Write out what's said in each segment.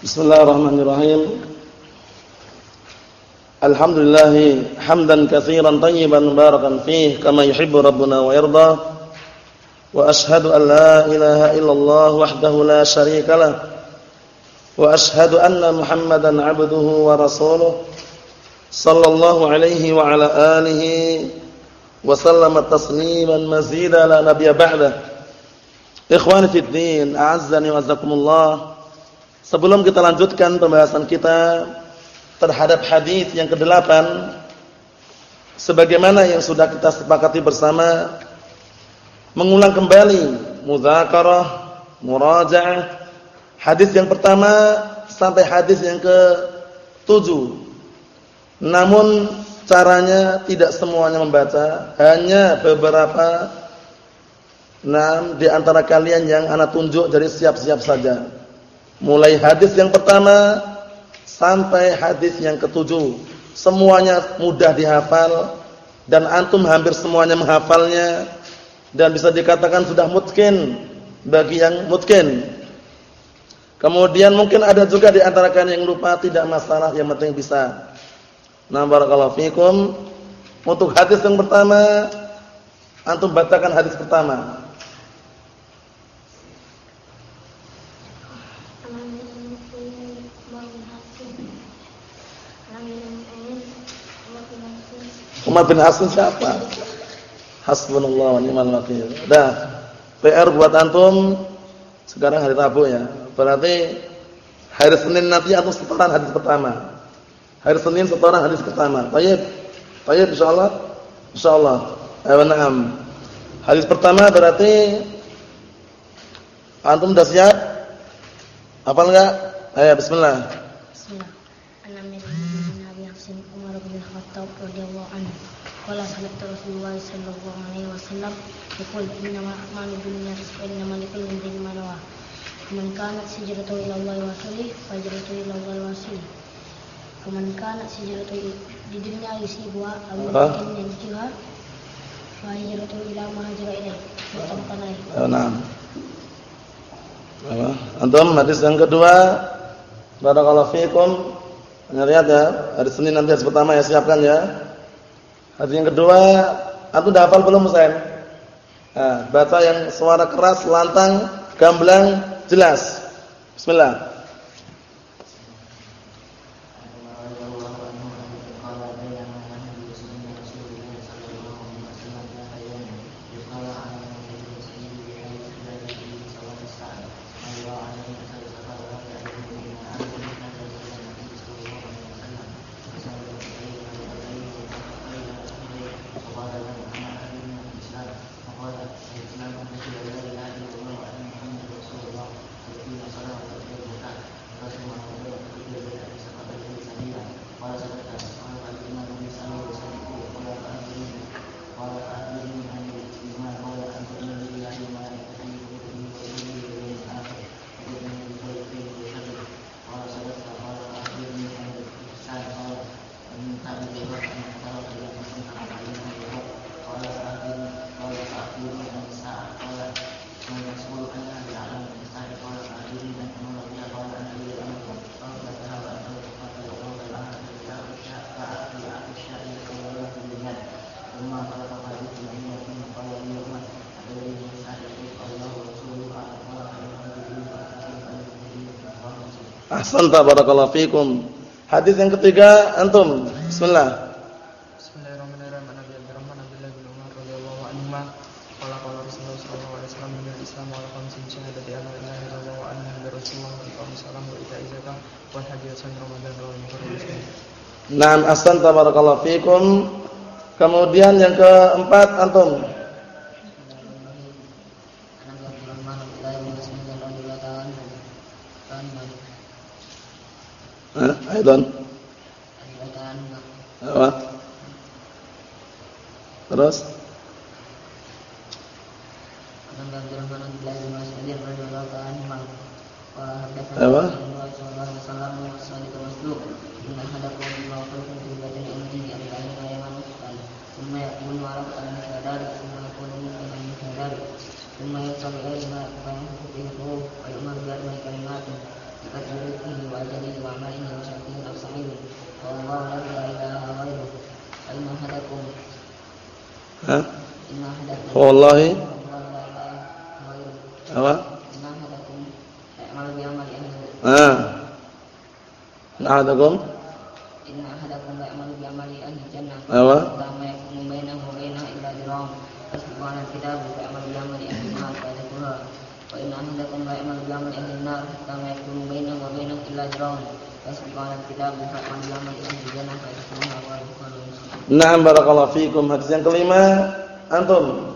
Bismillahirrahmanirrahim. Alhamdulillah hamdan katsiran tayyiban mubarakan fih kama yuhibbu rabbuna wa yarda. Wa ashhadu an la ilaha illallah wahdahu la syarika lah. Wa ashhadu anna Muhammadan 'abduhu wa rasuluh. Sallallahu alaihi wa ala alihi wa sallama tasliman mazida la nabiyya ba'da. Ikhwani fid din, a'azzani wa azzakumullah. Sebelum kita lanjutkan pembahasan kita terhadap hadis yang kedelapan, sebagaimana yang sudah kita sepakati bersama, mengulang kembali mudzakarah, murajaah hadis yang pertama sampai hadis yang ke tujuh. Namun caranya tidak semuanya membaca, hanya beberapa enam di antara kalian yang anak tunjuk jadi siap-siap saja. Mulai hadis yang pertama sampai hadis yang ketujuh. Semuanya mudah dihafal dan antum hampir semuanya menghafalnya dan bisa dikatakan sudah mungkin bagi yang mungkin. Kemudian mungkin ada juga di antara kalian yang lupa tidak masalah yang penting bisa. Nah barakallahu fikum. Untuk hadis yang pertama antum bacakan hadis pertama. Umar bin Hasan siapa? Hasbunallah wa ni'mal wakil. Dah. PR buat antum sekarang hari Rabu ya. Berarti hari Senin nanti antum setoran hadis pertama. Hari Senin setoran hadis pertama. Baik. Baik insyaallah. Insyaallah. Ayo na'am. Hadis pertama berarti antum sudah siap? Apa enggak? Ayo bismillah. Qala sami'tu Rasulullah sallallahu alaihi wasallam yaqul innama a'malu binniyat wa innama likulli imrin ma nawa. Man kanat hijratuhu ila Allah wa rasulih fa hijratuhu ila Allah wa rasulih. Faman kanat hijratuhu di dunya yusibuha aw yakin yanjiha fa hijratuhu ila ma hajara ilaih. Muttafaqun alaih. Oh, Naam. Apa? Antum hadis yang kedua Barakallahu fiikum. Lihat ya, hari Senin nanti hari pertama ya siapkan ya. Hadis yang kedua, antum udah hafal belum Husain? Nah, baca yang suara keras, lantang, gamblang, jelas. Bismillah. Ahsanta barakallahu fikum. Hadis yang ketiga antum. Bismillah. Bismillahirrahmanirrahim. Nabi Abdurrahman Abdullah bin Umar radhiyallahu anhu wa iqamis salam wa ita'iz بقدر apa? Ah. Nah, ada kom? Inna ahadakum ya'malu bi ahli jannah. Apa? Wa ma bainahu wa bainaha illa dirham. Asbana kitabu Naam barakallahu fikum. Hadis yang kelima antum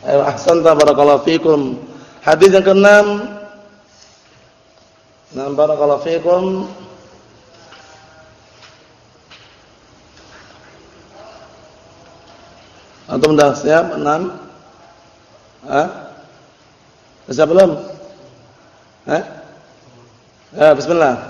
Ayo ahsanta barakallahu fikum. Hadis yang keenam. Nah, barakallahu fikum. Antum dah siap? Enam? Hah? Siap belum? Hah? Ya, bismillah.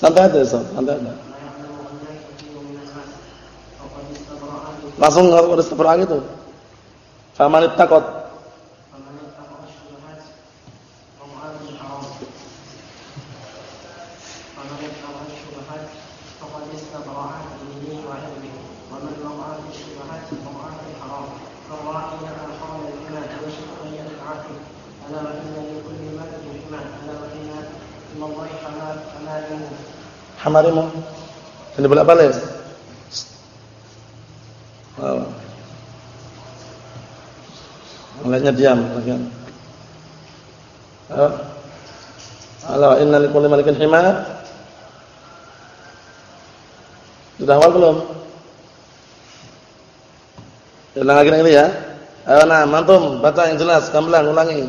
Santai aja, santai aja. Langsung harus seberang itu. Faman takut. Hamarimu. Ini bolak-balik. Oh. Mulainya diam bagian. Oh. Inna likulli malikin hima. Sudah awal belum? Ulang lagi ini ya. Ayo nah, mantum baca yang jelas, gamblang ulangi.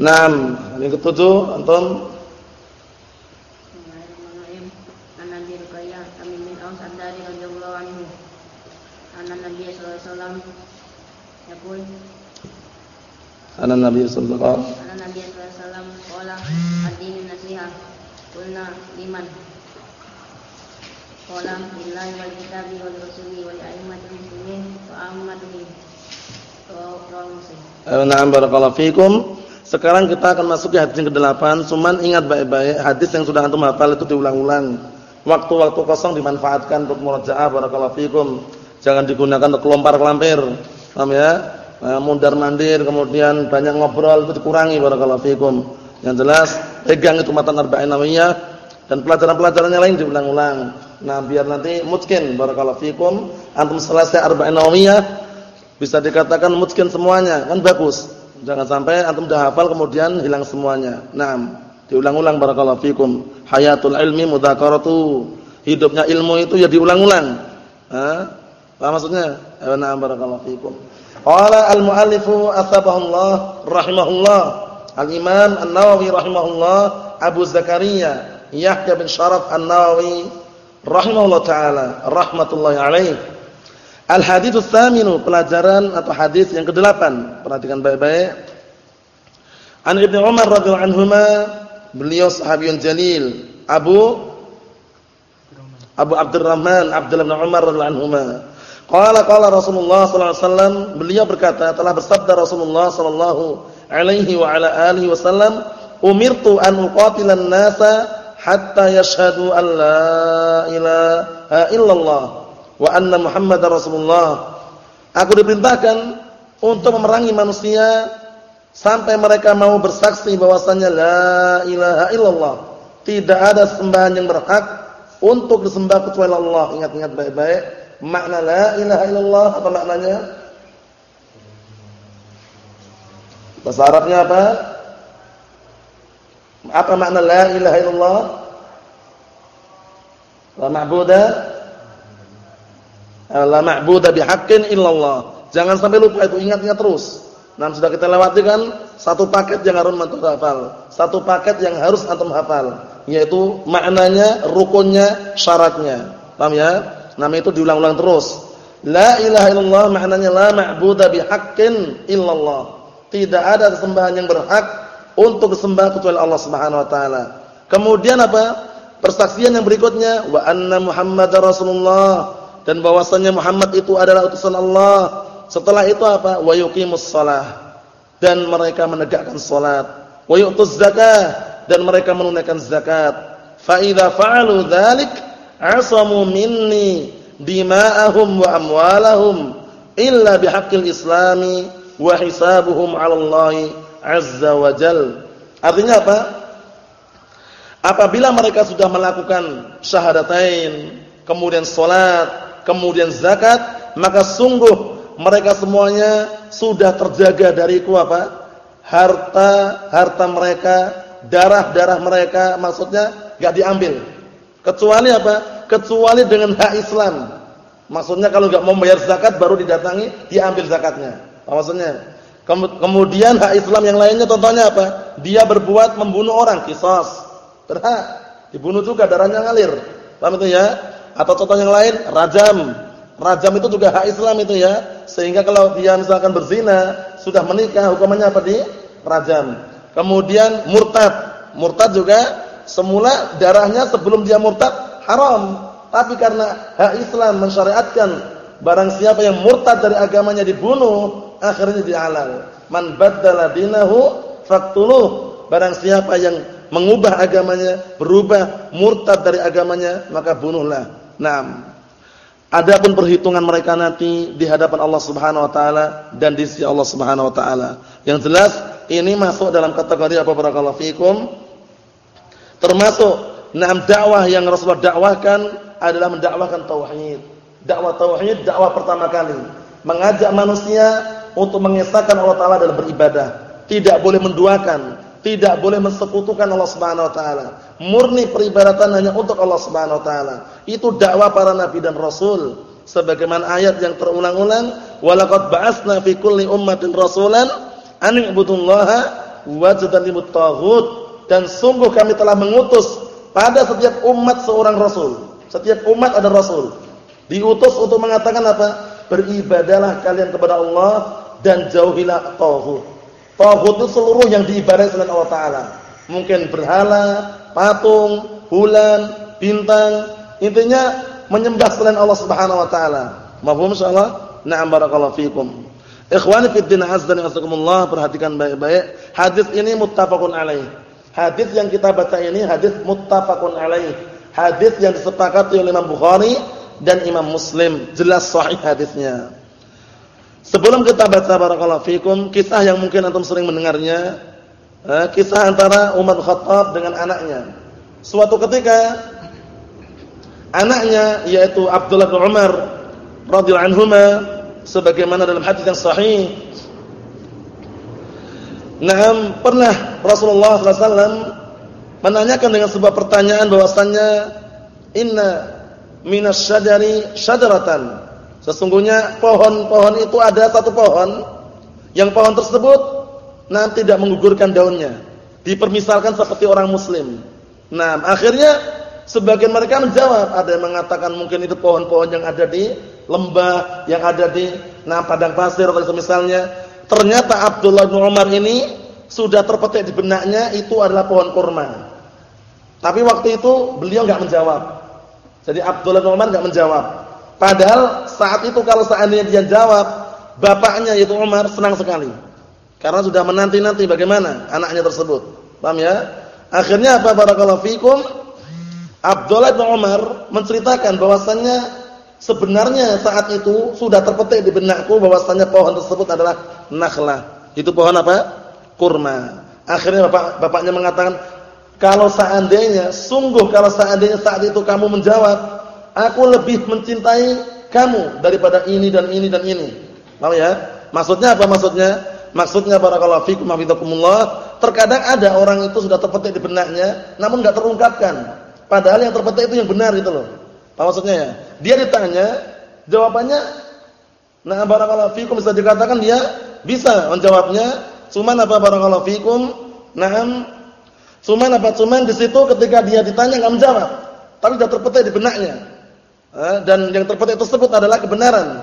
Naam, yang ketujuh antum Ana Nabi sallallahu alaihi wasallam. Ana Nabi sallallahu alaihi wasallam qala ad-din nasiha. Qulna liman? Qala lillahi wal kitabi wal rasuli wal a'immatil muslimin wa ammatihim. Muslim. Na'am barakallahu fikum. Sekarang kita akan masuk ke hadis yang ke-8. Cuman ingat baik-baik hadis yang sudah antum hafal itu diulang-ulang. Waktu-waktu kosong dimanfaatkan untuk murajaah barakallahu fikum. Jangan digunakan untuk kelompar-kelampir. Paham ya? Nah, mundar-mandir kemudian banyak ngobrol itu dikurangi barakallahu fikum. Yang jelas pegang itu matan arba'in nawawiyah dan pelajaran-pelajarannya lain diulang-ulang. Nah, biar nanti mungkin barakallahu fikum antum selesai arba'in nawawiyah bisa dikatakan mungkin semuanya, kan bagus. Jangan sampai antum dah hafal kemudian hilang semuanya. Naam, diulang-ulang barakallahu fikum. Hayatul ilmi mudzakaratu. Hidupnya ilmu itu ya diulang-ulang. Hah? Maksudnya? Naam barakallahu fikum. Qala al-muallifu athabahullah rahimahullah. Al-Imam An-Nawawi rahimahullah Abu Zakaria Yahya bin Sharaf An-Nawawi rahimahullah taala rahmatullahi alaihi Al-haditsus tsaminu, pelajaran atau hadis yang kedelapan. Perhatikan baik-baik. An Ibnu Umar radhiyallahu anhuma, beliau sahabiyun jalil, Abu Abu Abdurrahman Abdullah bin Umar radhiyallahu anhuma. Qala qala Rasulullah sallallahu alaihi wasallam, beliau berkata, telah bersabda Rasulullah sallallahu alaihi wa ala alihi wasallam, umirtu an uqatilan nasa hatta yashhadu an la ilaha illallah wa anna muhammadar rasulullah. Aku diperintahkan untuk memerangi manusia sampai mereka mau bersaksi bahwasanya la ilaha illallah. Tidak ada sembahan yang berhak untuk disembah kecuali Allah. Ingat-ingat baik-baik makna la ilaha illallah apa maknanya? Bahasa Arabnya apa? Apa makna la ilaha illallah? La ma'buda la ma'buda bihaqqin illallah. Jangan sampai lupa itu, ingat-ingat terus. Nah, sudah kita lewati kan satu paket yang harus antum hafal. Satu paket yang harus antum hafal, yaitu maknanya, rukunnya, syaratnya. Paham ya? Nama itu diulang-ulang terus. La ilaha illallah maknanya la ma'budu bihaqqin illallah. Tidak ada sesembahan yang berhak untuk disembah kecuali Allah Subhanahu wa taala. Kemudian apa? Persaksian yang berikutnya wa anna Muhammadar Rasulullah dan bahwasanya Muhammad itu adalah utusan Allah setelah itu apa? Wa yuqimus shalah dan mereka menegakkan salat. Wa yu'tuz zakah dan mereka menunaikan zakat. Fa idza fa'alu dzalik 'asamu minni dima'ahum wa amwalahum illa bihaqqil islami wa hisabuhum 'ala Allah 'azza wa jal. Artinya apa? Apabila mereka sudah melakukan syahadatain, kemudian salat, kemudian zakat, maka sungguh mereka semuanya sudah terjaga dari itu apa? Harta, harta mereka, darah-darah mereka maksudnya enggak diambil. Kecuali apa? Kecuali dengan hak Islam. Maksudnya kalau enggak mau bayar zakat baru didatangi, diambil zakatnya. Maksudnya Kemudian hak Islam yang lainnya contohnya apa? Dia berbuat membunuh orang, kisos. Berhak. Dibunuh juga darahnya ngalir. Paham itu ya? Atau contoh yang lain, rajam. Rajam itu juga hak Islam itu ya. Sehingga kalau dia misalkan berzina, sudah menikah, hukumannya apa di? Rajam. Kemudian murtad. Murtad juga semula darahnya sebelum dia murtad haram. Tapi karena hak Islam mensyariatkan barang siapa yang murtad dari agamanya dibunuh, akhirnya jadi halal. Man baddala dinahu faqtuluh. Barang siapa yang mengubah agamanya, berubah murtad dari agamanya, maka bunuhlah. Naam. Adapun perhitungan mereka nanti di hadapan Allah Subhanahu wa taala dan di sisi Allah Subhanahu wa taala. Yang jelas ini masuk dalam kategori apa barakallahu fikum? Termasuk enam dakwah yang Rasulullah dakwahkan adalah mendakwahkan tauhid. Dakwah tauhid dakwah pertama kali, mengajak manusia untuk mengesahkan Allah taala dalam beribadah, tidak boleh menduakan, tidak boleh mensekutukan Allah Subhanahu wa taala. Murni peribadatan hanya untuk Allah Subhanahu wa taala. Itu dakwah para nabi dan rasul. Sebagaimana ayat yang terulang-ulang, "Walaqad ba'atsna fi kulli ummatin rasulan an i'budullaha wajtanibut taghut." Dan sungguh kami telah mengutus pada setiap umat seorang rasul. Setiap umat ada rasul. Diutus untuk mengatakan apa? Beribadalah kalian kepada Allah dan jauhilah taghut. Taghut itu seluruh yang diibadahi selain Allah taala. Mungkin berhala, patung, bulan, bintang, intinya menyembah selain Allah Subhanahu wa taala. Mafhum insyaallah? Na'am barakallahu fikum. Ikhwani fid din azza wa perhatikan baik-baik. Hadis ini muttafaqun alaih. Hadis yang kita baca ini hadis muttafaqun alaih. Hadis yang disepakati oleh Imam Bukhari dan Imam Muslim, jelas sahih hadisnya. Sebelum kita baca barakallahu fikum, kisah yang mungkin antum sering mendengarnya, eh, kisah antara Umar Khattab dengan anaknya. Suatu ketika anaknya yaitu Abdullah bin Umar radhiyallahu anhuma sebagaimana dalam hadis yang sahih. Naam pernah Rasulullah SAW menanyakan dengan sebuah pertanyaan bahwasannya inna minas syajari syajaratan. Sesungguhnya pohon-pohon itu ada satu pohon. Yang pohon tersebut nanti tidak menggugurkan daunnya. Dipermisalkan seperti orang muslim. Nah, akhirnya sebagian mereka menjawab, ada yang mengatakan mungkin itu pohon-pohon yang ada di lembah, yang ada di nah padang pasir atau misalnya. Ternyata Abdullah bin Umar ini sudah terpetik di benaknya itu adalah pohon kurma. Tapi waktu itu beliau enggak menjawab. Jadi Abdullah bin Umar enggak menjawab. Padahal saat itu kalau seandainya dia jawab, bapaknya yaitu Umar senang sekali. Karena sudah menanti-nanti bagaimana anaknya tersebut. Paham ya? Akhirnya apa barakallahu fikum? Abdullah bin Umar menceritakan bahwasannya sebenarnya saat itu sudah terpetik di benakku bahwasannya pohon tersebut adalah nakhlah. Itu pohon apa? Kurma. Akhirnya bapak bapaknya mengatakan, "Kalau seandainya sungguh kalau seandainya saat itu kamu menjawab, aku lebih mencintai kamu daripada ini dan ini dan ini." Paham ya? Maksudnya apa maksudnya? Maksudnya barakallahu fikum hafizakumullah, terkadang ada orang itu sudah terpetik di benaknya namun enggak terungkapkan. Padahal yang terpetik itu yang benar gitu loh. Apa maksudnya ya? Dia ditanya, jawabannya nah barakallahu fikum bisa dikatakan dia bisa menjawabnya, cuman apa barakallahu fikum? Naam cuman apa? Cuman di situ ketika dia ditanya enggak menjawab, tapi sudah terpetik di benaknya. Dan yang terpetik tersebut adalah kebenaran.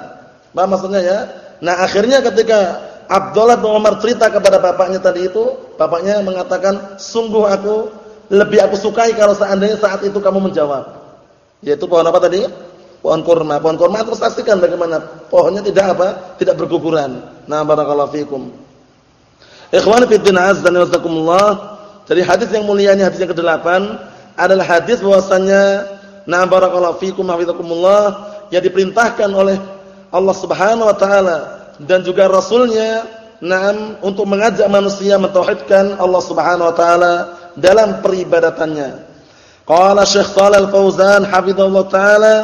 Apa maksudnya ya? Nah, akhirnya ketika Abdullah bin Umar cerita kepada bapaknya tadi itu, bapaknya mengatakan, "Sungguh aku lebih aku sukai kalau seandainya saat itu kamu menjawab." Yaitu pohon apa tadi? Pohon kurma. Pohon kurma terus saksikan bagaimana pohonnya tidak apa? Tidak berguguran. Nah, barakallahu fikum. Ikhwan fi din azza wa jazakumullah. Jadi hadis yang mulia ini hadis yang ke-8 adalah hadis bahwasanya na barakallahu fikum hafizakumullah yang diperintahkan oleh Allah Subhanahu wa taala dan juga rasulnya na'am untuk mengajak manusia mentauhidkan Allah Subhanahu wa taala dalam peribadatannya. Qala Syekh Shalal Fauzan hafizallahu taala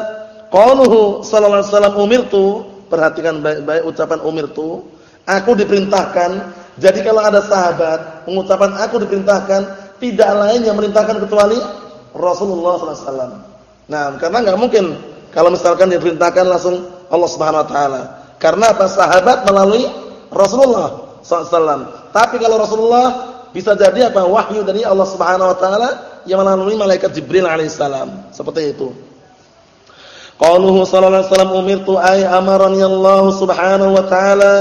qauluhu sallallahu alaihi wasallam umirtu perhatikan baik-baik ucapan umirtu aku diperintahkan jadi kalau ada sahabat mengucapkan aku diperintahkan tidak lain yang merintahkan kecuali Rasulullah sallallahu alaihi wasallam. Nah, karena enggak mungkin kalau misalkan diperintahkan langsung Allah Subhanahu wa taala. Karena apa? Sahabat melalui Rasulullah SAW. Tapi kalau Rasulullah bisa jadi apa? Wahyu dari Allah Subhanahu Wa Taala yang melalui malaikat Jibril alaihissalam. Seperti itu. Qauluhu sallallahu alaihi wasallam umirtu ay amarani Allah Subhanahu wa taala.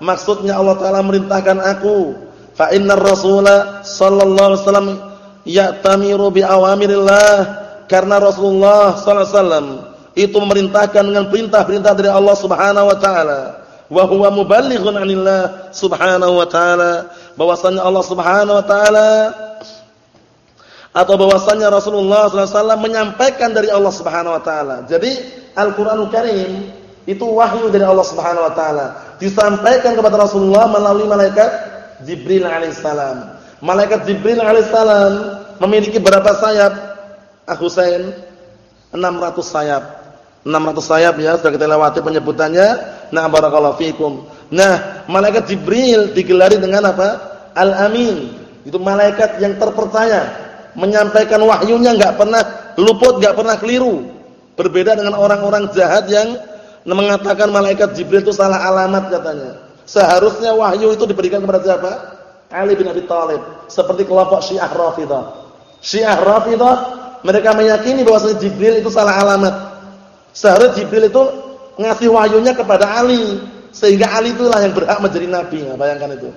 Maksudnya Allah taala merintahkan aku. Fa innar rasula sallallahu alaihi wasallam ya'tamiru bi awamirillah. Karena Rasulullah sallallahu alaihi wasallam itu memerintahkan dengan perintah-perintah dari Allah Subhanahu wa taala wa huwa muballighun 'anillah subhanahu wa ta'ala bahwasanya Allah Subhanahu wa taala atau bahwasanya Rasulullah SAW menyampaikan dari Allah Subhanahu wa taala. Jadi Al-Qur'anul Karim itu wahyu dari Allah Subhanahu wa taala, disampaikan kepada Rasulullah melalui malaikat Jibril alaihissalam. Malaikat Jibril alaihissalam memiliki berapa sayap? Aku Husain 600 sayap. 600 sayap ya sudah kita lewati penyebutannya. Nah barakallahu fikum. Nah, malaikat Jibril digelari dengan apa? Al-Amin. Itu malaikat yang terpercaya, menyampaikan wahyunya enggak pernah luput, enggak pernah keliru. Berbeda dengan orang-orang jahat yang mengatakan malaikat Jibril itu salah alamat katanya. Seharusnya wahyu itu diberikan kepada siapa? Ali bin Abi Thalib. Seperti kelompok Syiah Rafidhah. Syiah Rafidhah mereka meyakini bahwa Jibril itu salah alamat. Seharusnya Jibril itu ngasih wahyunya kepada Ali sehingga Ali itulah yang berhak menjadi nabi. Nah, bayangkan itu.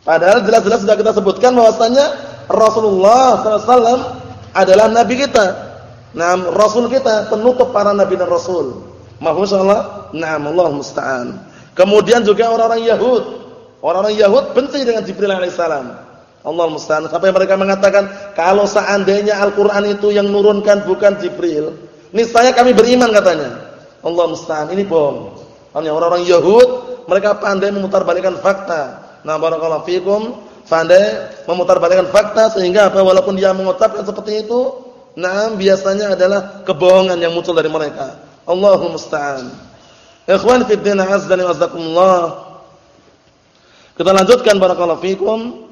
Padahal jelas-jelas sudah kita sebutkan bahwasanya Rasulullah SAW adalah nabi kita. Nah, rasul kita penutup para nabi dan rasul. Masyaallah. Naam Allah musta'an. Kemudian juga orang-orang Yahud. Orang-orang Yahud benci dengan Jibril alaihissalam. Allah musta'an. Sampai mereka mengatakan kalau seandainya Al-Qur'an itu yang nurunkan bukan Jibril, Niscaya kami beriman katanya. Allah musta'an. Ini bohong. Orang-orang Yahud, mereka pandai memutarbalikkan fakta. Nah, barakallahu fikum, pandai memutarbalikkan fakta sehingga apa walaupun dia mengucapkan seperti itu, nah biasanya adalah kebohongan yang muncul dari mereka. Allahu musta'an. Ikhwan fi din azza wa. Kita lanjutkan barakallahu fikum.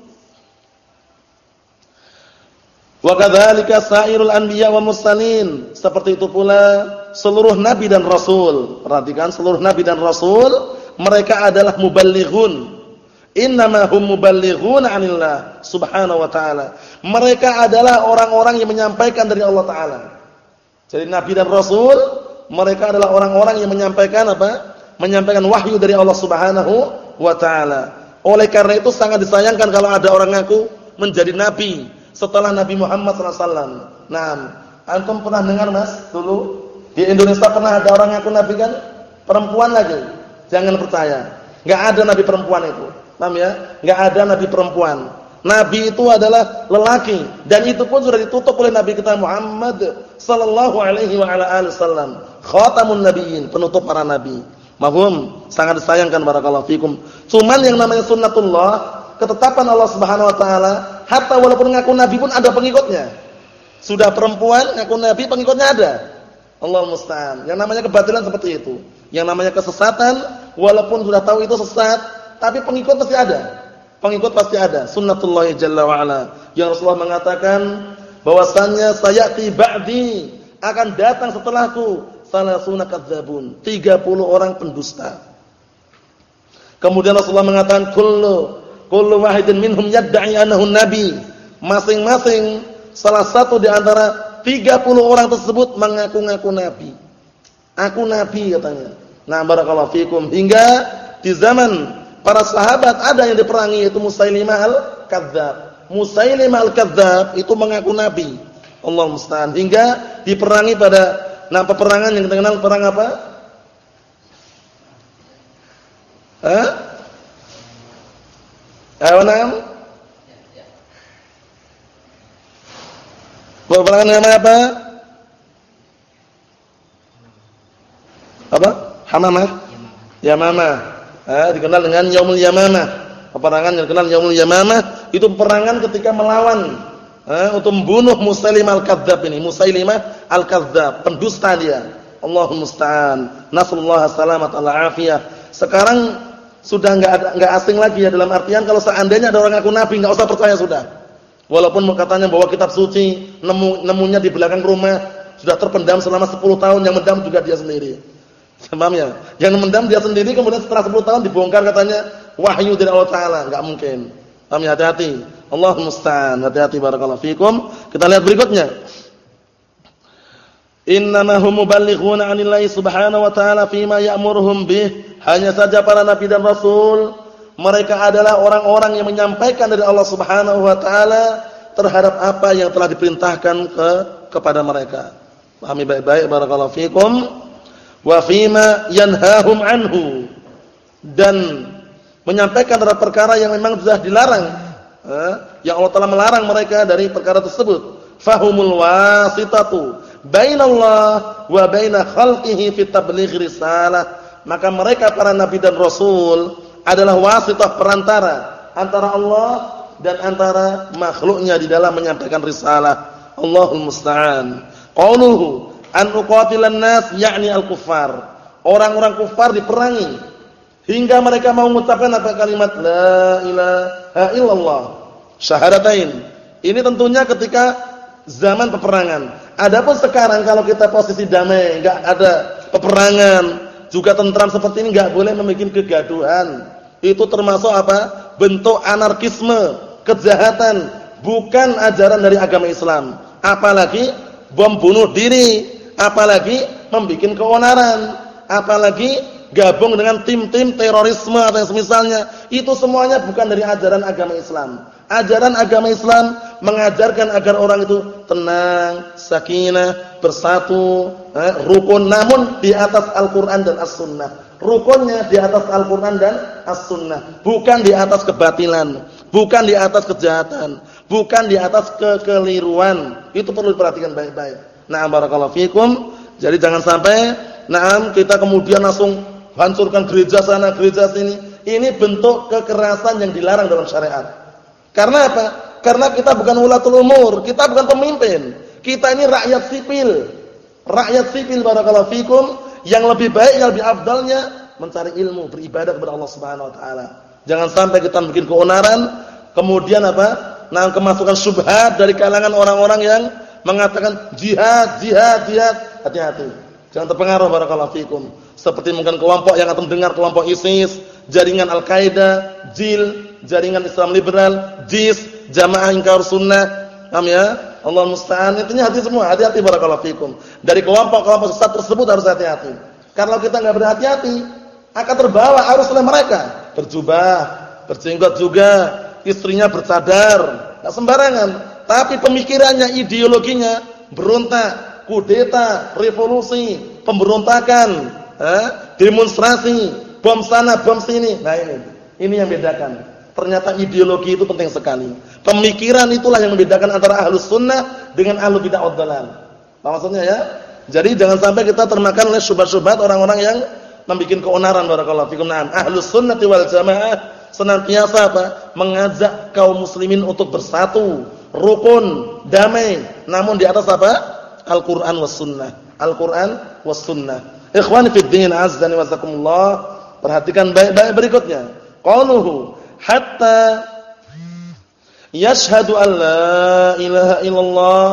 Wa kadzalika sairul anbiya wa mursalin. Seperti itu pula seluruh nabi dan rasul. Perhatikan seluruh nabi dan rasul mereka adalah muballighun. Innama hum muballighun 'anillah subhanahu wa ta'ala. Mereka adalah orang-orang yang menyampaikan dari Allah taala. Jadi nabi dan rasul mereka adalah orang-orang yang menyampaikan apa? Menyampaikan wahyu dari Allah Subhanahu wa taala. Oleh karena itu sangat disayangkan kalau ada orang ngaku menjadi nabi setelah Nabi Muhammad SAW. Nah, antum pernah dengar mas dulu di Indonesia pernah ada orang yang nabi kan perempuan lagi. Jangan percaya, nggak ada nabi perempuan itu. Paham ya? Nggak ada nabi perempuan. Nabi itu adalah lelaki dan itu pun sudah ditutup oleh Nabi kita Muhammad sallallahu alaihi wa ala alihi wasallam. Khatamun nabiyyin, penutup para nabi. Mahum, sangat disayangkan barakallahu fikum. Cuman yang namanya sunnatullah, ketetapan Allah Subhanahu wa taala, hatta walaupun ngaku nabi pun ada pengikutnya. Sudah perempuan ngaku nabi, pengikutnya ada. Allah musta'an. Yang namanya kebatilan seperti itu. Yang namanya kesesatan, walaupun sudah tahu itu sesat, tapi pengikut pasti ada Pengikut pasti ada. Sunnatullah jalla wa ala. Yang Rasulullah mengatakan bahwasannya sayati ba'di akan datang setelahku salasuna kadzabun. 30 orang pendusta. Kemudian Rasulullah mengatakan kullu kullu wahidin minhum yad'i annahu nabi. Masing-masing salah satu di antara 30 orang tersebut mengaku-ngaku nabi. Aku nabi katanya. Nah, barakallahu fikum hingga di zaman para sahabat ada yang diperangi yaitu Musailimah al-Kadzdzab. Musailimah al-Kadzdzab itu mengaku nabi. Allah musta'an hingga diperangi pada nah peperangan yang kita kenal perang apa? Hah? Ayo nam? Peperangan namanya apa? Apa? Hamamah? Yamamah. eh, dikenal dengan Yaumul Yamamah. Peperangan yang dikenal Yaumul Yamamah itu peperangan ketika melawan eh, untuk membunuh Musailimah al-Kadzdzab ini. Musailimah al-Kadzdzab, pendusta dia. Allahumma musta'an. Nasallahu salamat ala afiyah. Sekarang sudah enggak ada enggak asing lagi ya dalam artian kalau seandainya ada orang ngaku nabi enggak usah percaya sudah. Walaupun katanya bawa kitab suci, nemu nemunya di belakang rumah, sudah terpendam selama 10 tahun yang mendam juga dia sendiri. Paham ya? Yang mendam dia sendiri kemudian setelah 10 tahun dibongkar katanya wahyu dari Allah taala, enggak mungkin. Paham ya? Hati-hati. Allah musta'an. Hati-hati barakallahu fikum. Kita lihat berikutnya. Innama hum muballighuna 'anillahi subhanahu wa ta'ala fima ya'muruhum bih. Hanya saja para nabi dan rasul mereka adalah orang-orang yang menyampaikan dari Allah Subhanahu wa taala terhadap apa yang telah diperintahkan ke kepada mereka. Pahami baik-baik barakallahu fikum wa fima yanhahum anhu dan menyampaikan terhadap perkara yang memang sudah dilarang eh, yang Allah telah melarang mereka dari perkara tersebut fahumul wasitatu bainallah wa baina khalqihi fi tabligh risalah maka mereka para nabi dan rasul adalah wasitah perantara antara Allah dan antara makhluknya di dalam menyampaikan risalah Allahul musta'an qauluhu an uqatilan nas yakni al-kuffar. Orang-orang kufar diperangi hingga mereka mau mengucapkan apa kalimat la ilaha illallah. Syahadatain. Ini tentunya ketika zaman peperangan. Adapun sekarang kalau kita posisi damai, enggak ada peperangan, juga tentram seperti ini enggak boleh membuat kegaduhan. Itu termasuk apa? Bentuk anarkisme, kejahatan, bukan ajaran dari agama Islam. Apalagi bom bunuh diri, apalagi membuat keonaran, apalagi gabung dengan tim-tim terorisme atau yang semisalnya. Itu semuanya bukan dari ajaran agama Islam. Ajaran agama Islam mengajarkan agar orang itu tenang, sakinah, bersatu, eh, rukun namun di atas Al-Qur'an dan As-Sunnah. Rukunnya di atas Al-Qur'an dan As-Sunnah, bukan di atas kebatilan, bukan di atas kejahatan, bukan di atas kekeliruan. Itu perlu diperhatikan baik-baik. Na'am barakallahu fikum. Jadi jangan sampai na'am kita kemudian langsung hancurkan gereja sana, gereja sini. Ini bentuk kekerasan yang dilarang dalam syariat. Karena apa? Karena kita bukan ulatul umur, kita bukan pemimpin. Kita ini rakyat sipil. Rakyat sipil barakallahu fikum yang lebih baik, yang lebih afdalnya mencari ilmu, beribadah kepada Allah Subhanahu wa taala. Jangan sampai kita bikin keonaran, kemudian apa? Nah, kemasukan syubhat dari kalangan orang-orang yang mengatakan jihad, jihad, jihad, hati-hati. Jangan terpengaruh barakallahu fikum. Seperti mungkin kelompok yang akan dengar kelompok ISIS, jaringan Al-Qaeda, JIL, jaringan Islam liberal, JIS, Jamaah Ingkar Sunnah. Paham ya? Allah musta'an. Intinya hati semua, hati-hati barakallahu fikum. Dari kelompok-kelompok sesat tersebut harus hati-hati. Kalau kita enggak berhati-hati, akan terbawa arus oleh mereka. Berjubah, berjenggot juga, istrinya bercadar, enggak sembarangan tapi pemikirannya, ideologinya berontak, kudeta, revolusi, pemberontakan, eh, demonstrasi, bom sana, bom sini. Nah ini, ini yang bedakan. Ternyata ideologi itu penting sekali. Pemikiran itulah yang membedakan antara ahlus sunnah dengan ahlu bid'ah dalal. Apa maksudnya ya? Jadi jangan sampai kita termakan oleh syubhat-syubhat orang-orang yang membuat keonaran barakallahu fikum. Naam, ahlus sunnah wal jamaah senantiasa apa? Mengajak kaum muslimin untuk bersatu, rukun, damai, namun di atas apa? Al-Qur'an was sunnah. Al-Qur'an was sunnah. Ikhwani fid din, wa jazakumullah. Perhatikan baik-baik berikutnya. Qaluhu hatta yashhadu an la ilaha illallah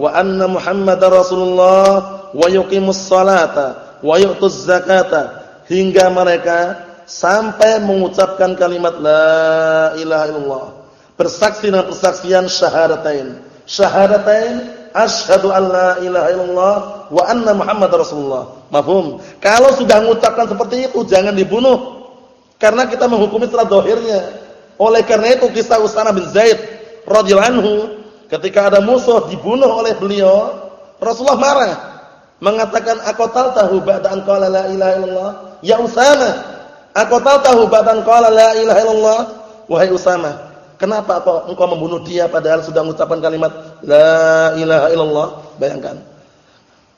wa anna muhammadar rasulullah wa yuqimus salata wa yu'tuz zakata. Hingga mereka sampai mengucapkan kalimat la ilaha illallah. Bersaksi dengan persaksian syahadatain. Syahadatain asyhadu an la ilaha illallah wa anna muhammadar rasulullah. Mafhum? Kalau sudah mengucapkan seperti itu jangan dibunuh karena kita menghukumi secara dohirnya. Oleh karena itu kisah Usama bin Zaid radhiyallahu anhu ketika ada musuh dibunuh oleh beliau, Rasulullah marah. Mengatakan aqatal tahu ba'da an qala la ilaha illallah? Ya Usama, aqatal tahu ba'da an qala la ilaha illallah? Wahai Usama, kenapa engkau membunuh dia padahal sudah mengucapkan kalimat la ilaha illallah? Bayangkan.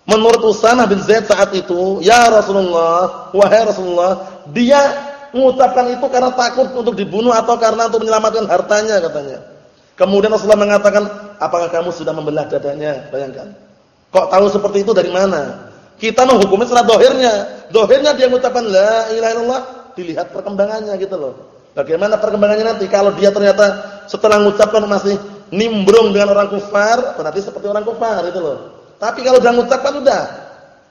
Menurut Usama bin Zaid saat itu, ya Rasulullah, wahai Rasulullah, dia mengucapkan itu karena takut untuk dibunuh atau karena untuk menyelamatkan hartanya katanya. Kemudian Rasulullah mengatakan, apakah kamu sudah membelah dadanya? Bayangkan. Kok tahu seperti itu dari mana? Kita menghukumnya secara dohirnya. Dohirnya dia mengucapkan la ilaha illallah, dilihat perkembangannya gitu loh. Bagaimana perkembangannya nanti kalau dia ternyata setelah mengucapkan masih nimbrung dengan orang kufar, berarti seperti orang kufar itu loh. Tapi kalau sudah mengucapkan sudah.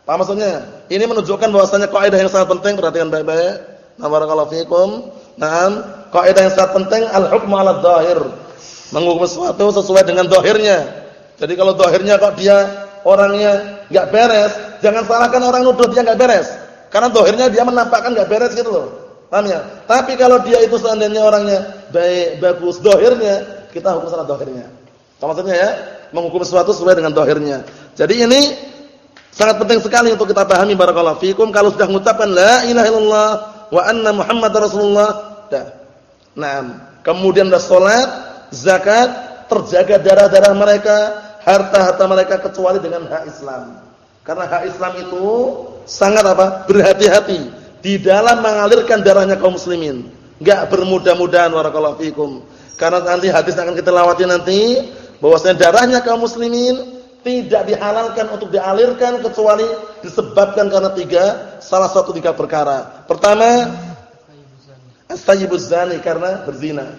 Apa maksudnya? Ini menunjukkan bahwasanya kaidah yang sangat penting perhatikan baik-baik Barakallahu fikum. Naam, kaidah yang sangat penting al-hukmu 'ala dhahir. Menghukum sesuatu sesuai dengan dohirnya. Jadi kalau dohirnya kok dia orangnya enggak beres, jangan salahkan orang nuduh dia enggak beres. Karena dohirnya dia menampakkan enggak beres gitu loh. Paham ya? Tapi kalau dia itu seandainya orangnya baik, bagus dohirnya, kita hukum dohirnya. Apa maksudnya ya? Menghukum sesuatu sesuai dengan dohirnya. Jadi ini sangat penting sekali untuk kita pahami barakallahu fikum kalau sudah mengucapkan la ilaha illallah wa anna Muhammad Rasulullah. Dah. Naam. Kemudian dah salat, zakat, terjaga darah-darah mereka, harta-harta mereka kecuali dengan hak Islam. Karena hak Islam itu sangat apa? Berhati-hati di dalam mengalirkan darahnya kaum muslimin. Enggak bermudah-mudahan warakallahu fikum. Karena nanti hadis akan kita lawati nanti bahwasanya darahnya kaum muslimin tidak dihalalkan untuk dialirkan kecuali disebabkan karena tiga salah satu tiga perkara. Pertama, as-sayyibuz zani karena berzina.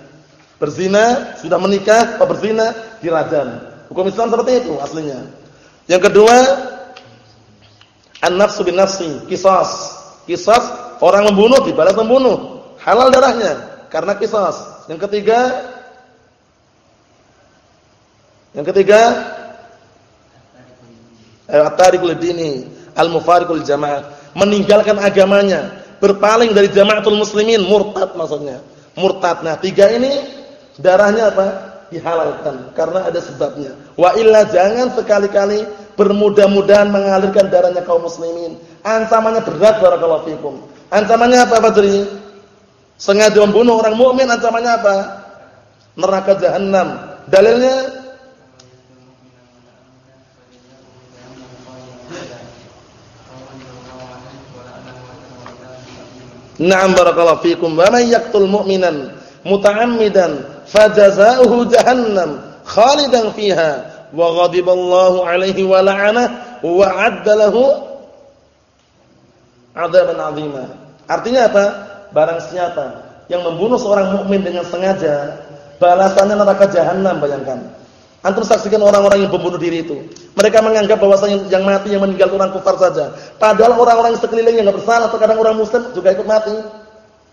Berzina sudah menikah atau berzina dirajam. Hukum Islam seperti itu aslinya. Yang kedua, an-nafsu bin nafsi, kisas. Kisas orang membunuh dibalas membunuh. Halal darahnya karena kisas. Yang ketiga, yang ketiga at-tariqul dini, al-mufariqul jamaah, meninggalkan agamanya, berpaling dari jamaatul muslimin, murtad maksudnya. Murtad. Nah, tiga ini darahnya apa? Dihalalkan karena ada sebabnya. Wa illa jangan sekali-kali bermudah-mudahan mengalirkan darahnya kaum muslimin. Ancamannya berat barakallahu fikum. Ancamannya apa Badri? Sengaja membunuh orang mukmin ancamannya apa? Neraka jahanam. Dalilnya Na'am barakallahu fikum. Wa man yaqtul mu'minan muta'ammidan fajazaohu jahannam khalidan fiha wa ghadiballahu alaihi wa la'anahu wa 'adda lahu 'adzaban 'azima. Artinya apa? Barang siapa yang membunuh seorang mukmin dengan sengaja, balasannya neraka jahanam bayangkan. Antum saksikan orang-orang yang membunuh diri itu. Mereka menganggap bahwasanya yang mati yang meninggal orang kufar saja. Padahal orang-orang sekeliling yang enggak bersalah terkadang orang muslim juga ikut mati.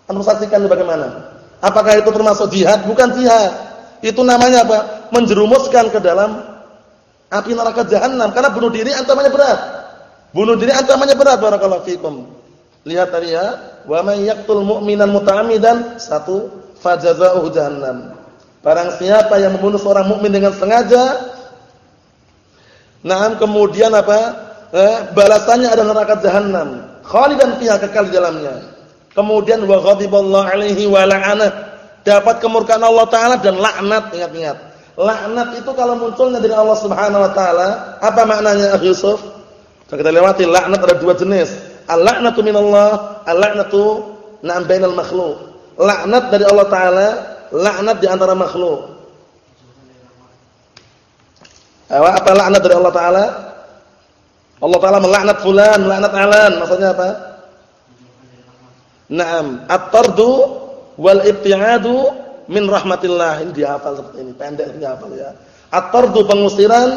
Antum saksikan bagaimana? Apakah itu termasuk jihad? Bukan jihad. Itu namanya apa? Menjerumuskan ke dalam api neraka jahanam karena bunuh diri ancamannya berat. Bunuh diri ancamannya berat barakallahu fikum. Lihat tadi ya, wa may yaqtul mu'minan muta'ammidan satu fajazaohu jahannam. Barang siapa yang membunuh seorang mukmin dengan sengaja, nah kemudian apa? Eh, balasannya adalah neraka jahanam, khalidan fiha kekal di dalamnya. Kemudian wa ghadiballahu alaihi wa la'ana dapat kemurkaan Allah taala dan laknat, ingat-ingat. Laknat itu kalau munculnya dari Allah Subhanahu wa taala, apa maknanya Yusuf? kita lewati laknat ada dua jenis. Al-laknatu minallah, al-laknatu na'am bainal makhluk. Laknat dari Allah taala, laknat di antara makhluk. Apa laknat dari Allah taala? Allah taala melaknat fulan, melaknat alan, maksudnya apa? Naam, at-tardu wal ibtiadu min rahmatillah. Ini dihafal seperti ini, pendek ini dihafal ya. At-tardu pengusiran,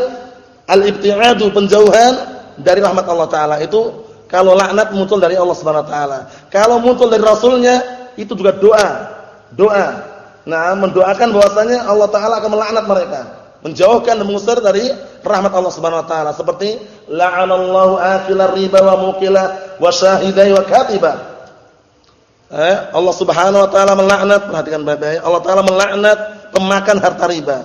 al-ibtiadu penjauhan dari rahmat Allah taala. Itu kalau laknat muncul dari Allah Subhanahu wa taala. Kalau muncul dari rasulnya itu juga doa. Doa. Nah, mendoakan bahwasanya Allah taala akan melaknat mereka, menjauhkan dan mengusir dari rahmat Allah Subhanahu wa taala seperti la'anallahu akilar riba wa mukilah wa syahidai wa katiba. Eh, Allah Subhanahu wa taala melaknat, perhatikan baik-baik. Allah taala melaknat pemakan harta riba.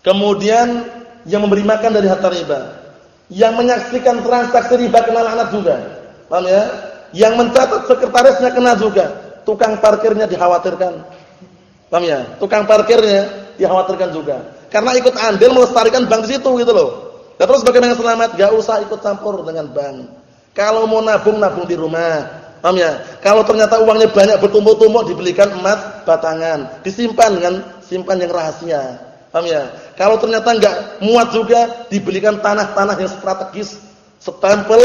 Kemudian yang memberi makan dari harta riba. Yang menyaksikan transaksi riba kena laknat juga. Paham ya? Yang mencatat sekretarisnya kena juga. Tukang parkirnya dikhawatirkan. Paham ya? Tukang parkirnya dikhawatirkan juga. Karena ikut andil melestarikan bank di situ gitu loh. Dan terus bagaimana selamat? Gak usah ikut campur dengan bank. Kalau mau nabung nabung di rumah. Paham ya? Kalau ternyata uangnya banyak bertumpuk-tumpuk dibelikan emas batangan, disimpan dengan simpan yang rahasia. Paham ya? Kalau ternyata enggak muat juga dibelikan tanah-tanah yang strategis, stempel,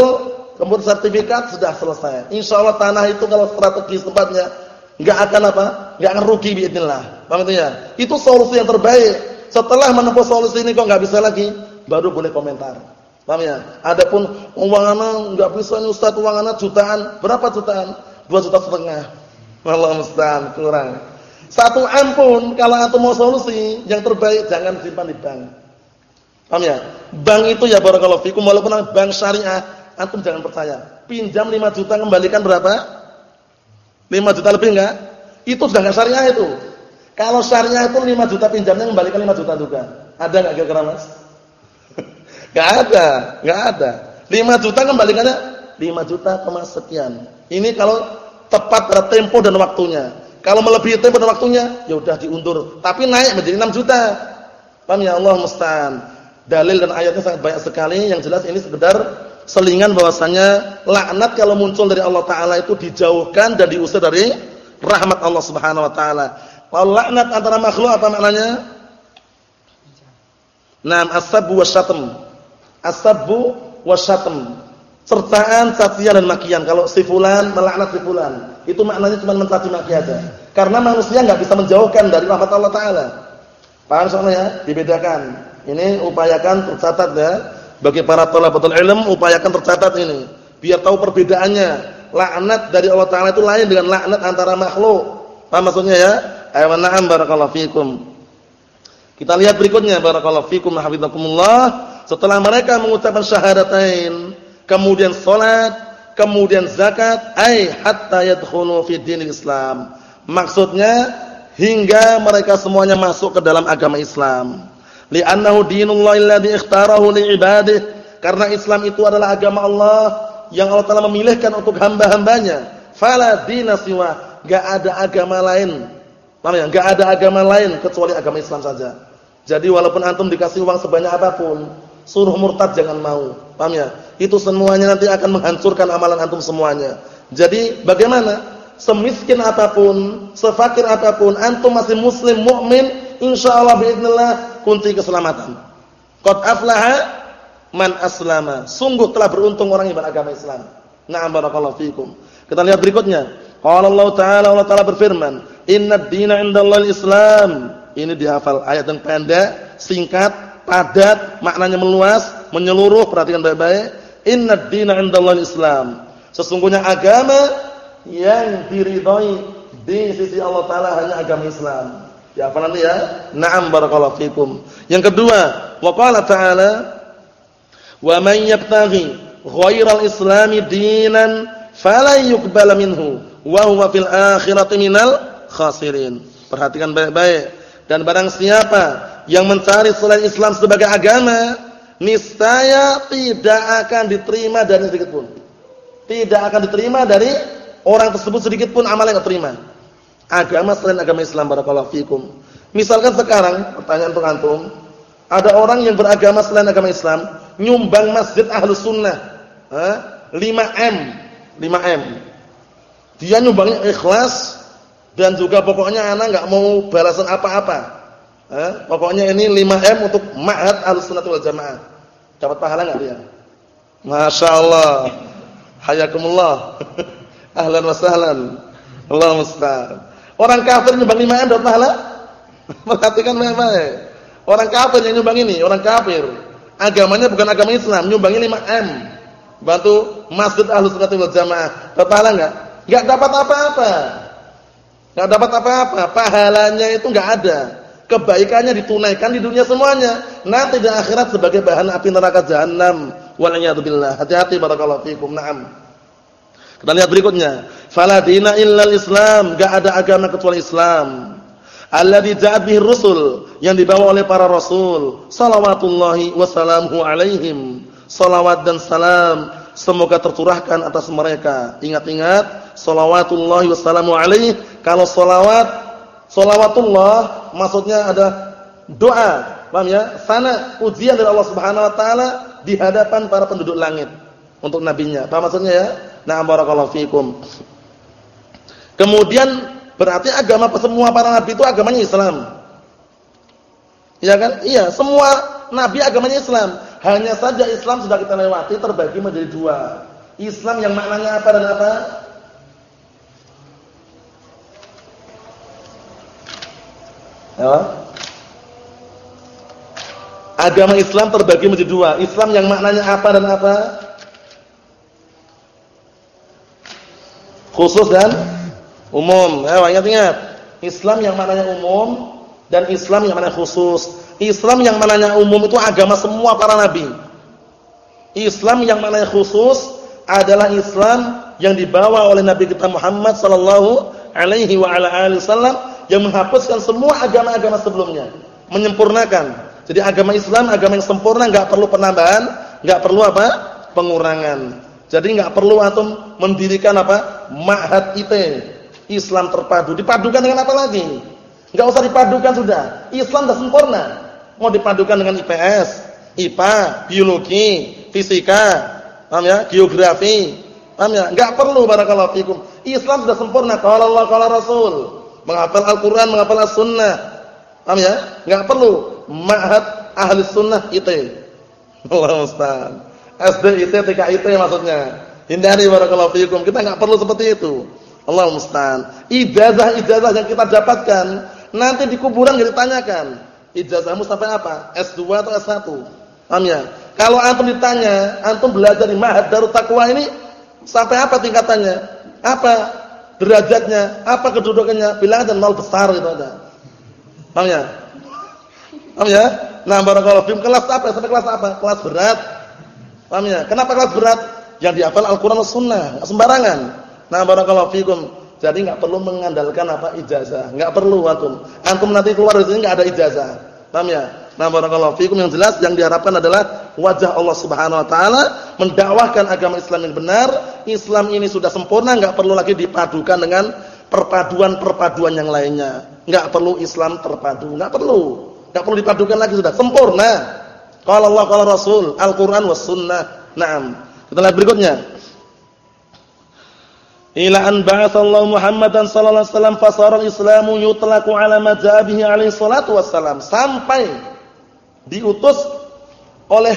kemudian sertifikat sudah selesai. Insya Allah tanah itu kalau strategis tempatnya enggak akan apa? Enggak akan rugi biidznillah. Paham itu ya? Itu solusi yang terbaik. Setelah menempuh solusi ini kok nggak bisa lagi, baru boleh komentar. Paham ya? Adapun uang anak nggak bisa nih uang anak jutaan. Berapa jutaan? Dua juta setengah. Allah musta'an, kurang. Satu ampun kalau antum mau solusi, yang terbaik jangan simpan di bank. Paham ya? Bank itu ya barakallahu fikum walaupun bank syariah, antum jangan percaya. Pinjam 5 juta kembalikan berapa? 5 juta lebih enggak? Itu sudah enggak syariah itu. Kalau syariah itu 5 juta pinjamnya kembalikan 5 juta juga. Ada enggak kira-kira Mas? Enggak ada, enggak ada. 5 juta kembalikannya 5 juta koma sekian. Ini kalau tepat pada tempo dan waktunya. Kalau melebihi tempo dan waktunya, ya udah diundur. Tapi naik menjadi 6 juta. Paham ya Allah musta'an. Dalil dan ayatnya sangat banyak sekali. Yang jelas ini sekedar selingan bahwasanya laknat kalau muncul dari Allah taala itu dijauhkan dan diusir dari rahmat Allah Subhanahu wa taala. Kalau laknat antara makhluk apa maknanya? Naam as-sabbu wasyatm. As-sabbu wasyatm. Cercaan, cacian dan makian. Kalau si fulan melaknat si fulan, itu maknanya cuma mencaci maki aja. Karena manusia enggak bisa menjauhkan dari rahmat Allah taala. Paham soalnya ya? Dibedakan. Ini upayakan tercatat ya. Bagi para thalabatul ilm upayakan tercatat ini. Biar tahu perbedaannya. Laknat dari Allah taala itu lain dengan laknat antara makhluk. Paham maksudnya ya? Ayo na'am barakallahu fikum. Kita lihat berikutnya barakallahu fikum hafizakumullah. Setelah mereka mengucapkan syahadatain, kemudian salat, kemudian zakat, ai hatta yadkhulu fi dinil Islam. Maksudnya hingga mereka semuanya masuk ke dalam agama Islam Li'annahu dinullahi alladhi ikhtarahu li'ibadihi. Karena Islam itu adalah agama Allah yang Allah Taala memilihkan untuk hamba-hambanya. Fala dina siwa, enggak ada agama lain Paham ya? Enggak ada agama lain kecuali agama Islam saja. Jadi walaupun antum dikasih uang sebanyak apapun, suruh murtad jangan mau. Paham ya? Itu semuanya nanti akan menghancurkan amalan antum semuanya. Jadi bagaimana? Semiskin apapun, sefakir apapun, antum masih muslim mukmin, insyaallah باذنillah kunci keselamatan. Qad aflaha man aslama. Sungguh telah beruntung orang yang beragama Islam. Na'am barakallahu fikum. Kita lihat berikutnya. Qala Allah Ta'ala Allah Ta'ala berfirman, "Inna dina indallahil Islam." Ini dihafal ayat yang pendek, singkat, padat, maknanya meluas, menyeluruh, perhatikan baik-baik. Inna dina indallahil Islam. Sesungguhnya agama yang diridhai di sisi Allah Ta'ala hanya agama Islam. Dihafal nanti ya. Na'am barakallahu fikum. Yang kedua, wa qala ta'ala, "Wa man yabtaghi ghairal islami dinan fala yuqbala minhu." wa huwa fil akhirati minal khasirin. Perhatikan baik-baik. Dan barang siapa yang mencari selain Islam sebagai agama, niscaya tidak akan diterima dari sedikit pun. Tidak akan diterima dari orang tersebut sedikit pun amal yang diterima. Agama selain agama Islam barakallahu fikum. Misalkan sekarang pertanyaan untuk ada orang yang beragama selain agama Islam, nyumbang masjid Ahlus Sunnah, eh, 5M, 5M. Dia nyumbangnya ikhlas dan juga pokoknya anak nggak mau balasan apa-apa. Eh, pokoknya ini 5M untuk Ma'had Ahlus Sunnah wal Jamaah. Dapat pahala enggak dia? Masya Allah. Hayakumullah. Ahlan wa sahlan. Allah musta'an. Orang kafir nyumbang 5M dapat pahala? Perhatikan baik-baik. Orang kafir yang nyumbang ini, orang kafir. Agamanya bukan agama Islam, nyumbangin 5M. Bantu Masjid Ahlus Sunnah wal Jamaah. Dapat pahala enggak? Enggak dapat apa-apa. Enggak dapat apa-apa. Pahalanya itu enggak ada. Kebaikannya ditunaikan di dunia semuanya. Nanti di akhirat sebagai bahan api neraka jahanam. Waliyadzubillah. Hati-hati barakallahu fikum. Naam. Kita lihat berikutnya. Fala dina illal Islam, enggak ada agama kecuali Islam. Alladzi ja'at bihi rusul, yang dibawa oleh para rasul. Shalawatullahi wassalamuhu alaihim. Salawat dan salam semoga tercurahkan atas mereka. Ingat-ingat, salawatullahi wassalamu alaihi. Kalau salawat, salawatullah maksudnya ada doa, paham ya? Sana ujian dari Allah Subhanahu wa taala di hadapan para penduduk langit untuk nabinya. Paham maksudnya ya? Nah, barakallahu fikum. Kemudian berarti agama semua para nabi itu agamanya Islam. Iya kan? Iya, semua nabi agamanya Islam. Hanya saja Islam sudah kita lewati terbagi menjadi dua. Islam yang maknanya apa dan apa? Ya. Agama Islam terbagi menjadi dua. Islam yang maknanya apa dan apa? Khusus dan umum. Ya, ingat-ingat. Islam yang maknanya umum dan Islam yang maknanya khusus. Islam yang mananya umum itu agama semua para nabi. Islam yang mananya khusus adalah Islam yang dibawa oleh Nabi kita Muhammad sallallahu alaihi wa ala alihi wasallam yang menghapuskan semua agama-agama sebelumnya, menyempurnakan. Jadi agama Islam agama yang sempurna, enggak perlu penambahan, enggak perlu apa? pengurangan. Jadi enggak perlu antum mendirikan apa? ma'had IT. Islam terpadu. Dipadukan dengan apa lagi? Enggak usah dipadukan sudah. Islam sudah sempurna mau dipadukan dengan IPS, IPA, biologi, fisika, paham ya? Geografi. Paham ya? Enggak perlu barakallahu fikum. Islam sudah sempurna qala Allah qala Rasul. Menghafal Al-Qur'an, menghafal As-Sunnah. Paham ya? Enggak perlu ma'had ahli sunnah itu. Allah musta'an. SD IT, TK IT maksudnya. Hindari barakallahu fikum. Kita enggak perlu seperti itu. Allah musta'an. Ijazah-ijazah yang kita dapatkan nanti di kuburan enggak ditanyakan ijazahmu sampai apa? S2 atau S1? Paham ya? Kalau antum ditanya, antum belajar di Ma'had Darut Taqwa ini sampai apa tingkatannya? Apa derajatnya? Apa kedudukannya? Bilang aja nol besar gitu aja. Paham ya? Paham ya? Nah, barakallahu fiikum kelas apa? Sampai kelas apa? Kelas berat. Paham ya? Kenapa kelas berat? Yang dihafal Al-Qur'an dan Sunnah, sembarangan. Nah, barakallahu fiikum. Jadi enggak perlu mengandalkan apa ijazah, enggak perlu antum. Antum nanti keluar dari sini enggak ada ijazah. Paham ya? Nah, barakallahu fikum yang jelas yang diharapkan adalah wajah Allah Subhanahu wa taala mendakwahkan agama Islam yang benar. Islam ini sudah sempurna, enggak perlu lagi dipadukan dengan perpaduan-perpaduan yang lainnya. Enggak perlu Islam terpadu, enggak perlu. Enggak perlu dipadukan lagi sudah sempurna. Qala Allah qala Rasul, Al-Qur'an was sunnah. Naam. Kita lihat berikutnya ila an ba'atsallahu Muhammadan sallallahu alaihi wasallam fasara al-islamu yutlaqu ala madzabihi alaihi salatu wassalam sampai diutus oleh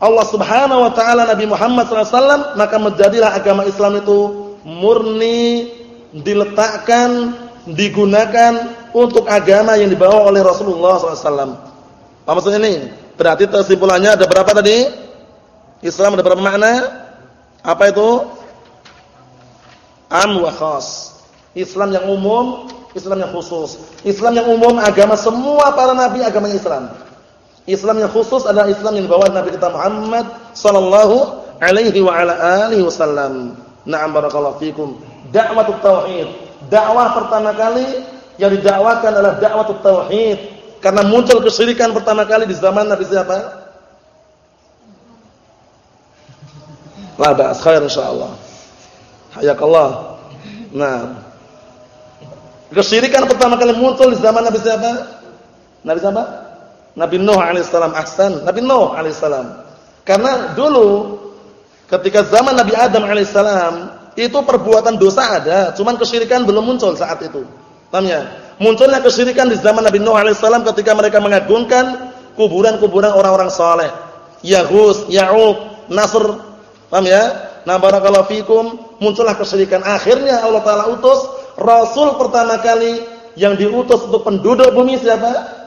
Allah Subhanahu wa taala Nabi Muhammad sallallahu alaihi wasallam maka menjadilah agama Islam itu murni diletakkan digunakan untuk agama yang dibawa oleh Rasulullah SAW. Apa maksudnya ini? Berarti kesimpulannya ada berapa tadi? Islam ada berapa makna? Apa itu? Am wa khas. Islam yang umum, Islam yang khusus. Islam yang umum agama semua para nabi agama Islam. Islam yang khusus adalah Islam yang dibawa Nabi kita Muhammad sallallahu alaihi wa ala alihi wasallam. Na'am barakallahu fikum. Dakwah tauhid. Dakwah pertama kali yang didakwakan adalah dakwah tauhid. Karena muncul kesyirikan pertama kali di zaman Nabi siapa? La ba'as khair insyaallah. Hayakallah. Nah. Kesyirikan pertama kali muncul di zaman Nabi siapa? Nabi siapa? Nabi Nuh alaihissalam. Ahsan. Nabi Nuh alaihissalam. Karena dulu ketika zaman Nabi Adam alaihissalam itu perbuatan dosa ada, cuman kesyirikan belum muncul saat itu. Paham ya? Munculnya kesyirikan di zaman Nabi Nuh alaihissalam ketika mereka mengagungkan kuburan-kuburan orang-orang saleh. Yahus, Ya'uq, Nasr. Paham ya? Nah, barakallahu fikum, muncullah kesyirikan. Akhirnya Allah taala utus rasul pertama kali yang diutus untuk penduduk bumi siapa?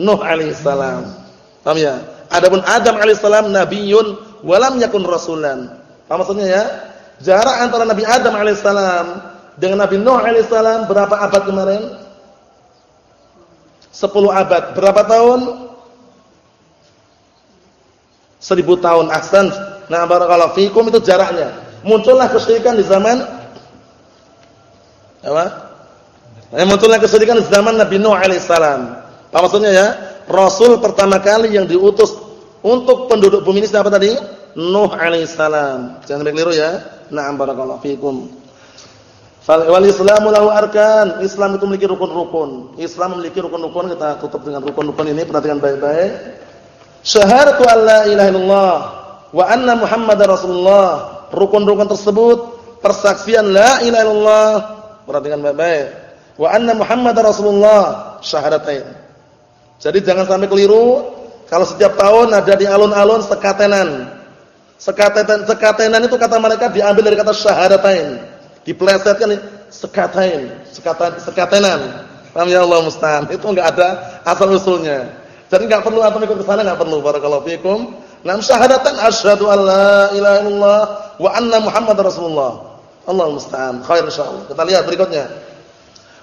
Nuh alaihissalam. Paham ya? Adapun Adam alaihissalam nabiyyun walam yakun rasulan. Apa maksudnya ya? Jarak antara Nabi Adam alaihissalam dengan Nabi Nuh alaihissalam berapa abad kemarin? 10 abad. Berapa tahun? 1000 tahun. Ahsan. Nah, barakallahu fikum itu jaraknya. Muncullah kesyirikan di zaman apa? Eh, munculnya kesyirikan di zaman Nabi Nuh alaihissalam. Apa maksudnya ya? Rasul pertama kali yang diutus untuk penduduk bumi ini siapa tadi? Nuh alaihissalam. Jangan keliru ya. Na'am barakallahu fikum. Wal Islamu lahu arkan. Islam itu memiliki rukun-rukun. Islam memiliki rukun-rukun. Kita tutup dengan rukun-rukun ini. Perhatikan baik-baik. Syahadatu an la ilaha illallah wa anna Muhammadar Rasulullah. Rukun-rukun tersebut persaksian la ilaha illallah. Perhatikan baik-baik. Wa anna Muhammadar Rasulullah. Syahadatain. Jadi jangan sampai keliru kalau setiap tahun ada di alun-alun sekatenan. Sekatenan sekatenan itu kata mereka diambil dari kata syahadatain. Diplesetkan sekatain, sekatan sekatenan. Paham ya Allah musta'an. Itu enggak ada asal usulnya. Jadi enggak perlu antum ikut ke sana enggak perlu. Barakallahu fikum. Nam syahadatan asyhadu an la ilaha illallah wa anna Muhammadar Rasulullah. Allah musta'an. Khair insyaallah. Kita lihat berikutnya.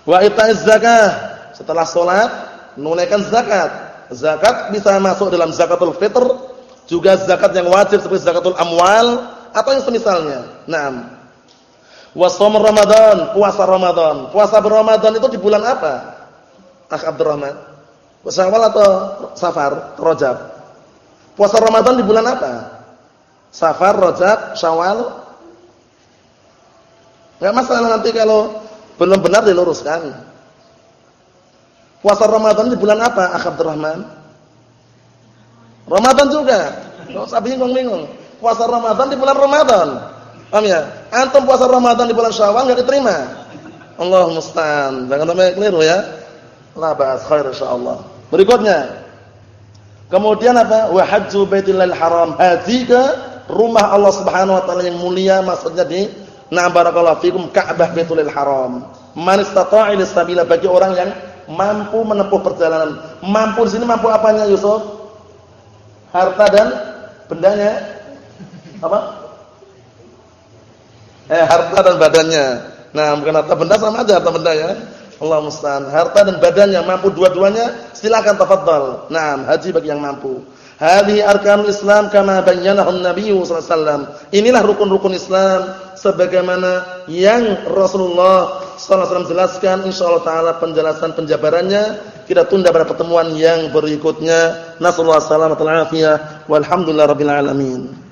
Wa ita'iz zakah. Setelah salat, menunaikan zakat. Zakat bisa masuk dalam zakatul fitr, juga zakat yang wajib seperti zakatul amwal atau yang semisalnya. Naam. Wa Ramadan, puasa Ramadan. Puasa Ramadan itu di bulan apa? Akh Abdurrahman. Awal atau Safar, Rajab? Puasa Ramadan di bulan apa? Safar, Rajab, Syawal? Enggak masalah nanti kalau belum benar diluruskan. Puasa Ramadan di bulan apa, Akh Abdurrahman? Ramadan juga. Enggak usah bingung-bingung. Puasa Ramadan di bulan Ramadan. Paham ya? Antum puasa Ramadan di bulan Syawal enggak diterima. Allah musta'an. Jangan sampai keliru ya. La ba'as khair insyaallah. Berikutnya. Kemudian apa? Wa hajju baitillahil haram. Haji rumah Allah Subhanahu wa taala yang mulia maksudnya di na barakallahu fikum Ka'bah Baitul Haram. Man istata'a ila sabila bagi orang yang mampu menempuh perjalanan. Mampu di sini mampu apanya Yusuf? Harta dan bendanya? Apa? eh harta dan badannya. Nah, bukan harta benda sama aja harta benda ya. Allah musta'an. Harta dan badannya mampu dua-duanya, silakan tafadhal. Nah, haji bagi yang mampu. Hadhihi arkanul Islam kama bayyanahu Nabi sallallahu alaihi wasallam. Inilah rukun-rukun Islam sebagaimana yang Rasulullah sallallahu alaihi wasallam jelaskan insyaallah taala penjelasan penjabarannya kita tunda pada pertemuan yang berikutnya. Nasallahu alaihi wasallam walhamdulillahirabbil alamin.